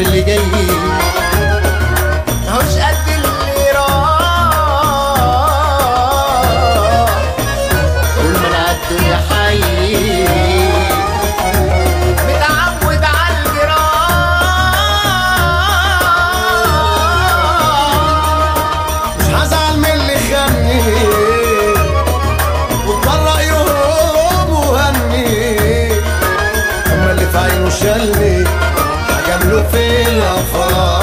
اللي جاي. downfall.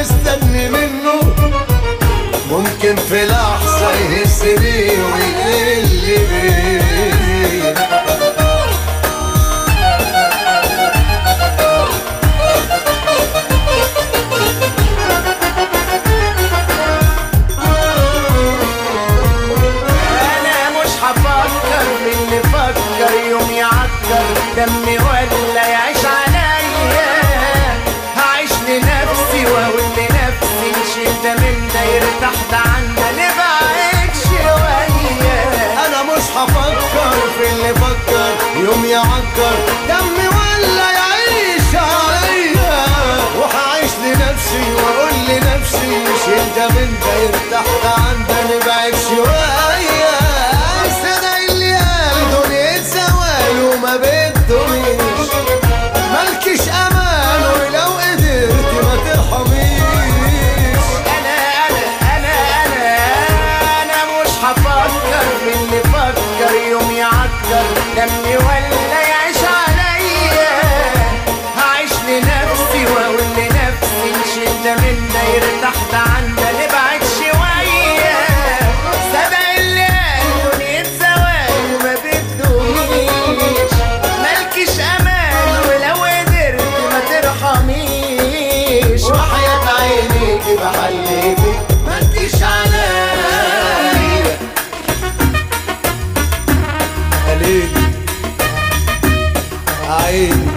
مستني منه. ممكن في لحظة يهزني ويقلي بيه. أنا مش اللي فكر يوم يعكر دمي ولا يعيش. أنا مش هفكر في اللي فكر يوم يعكر. دم في محلي فيك ما تجيش عيني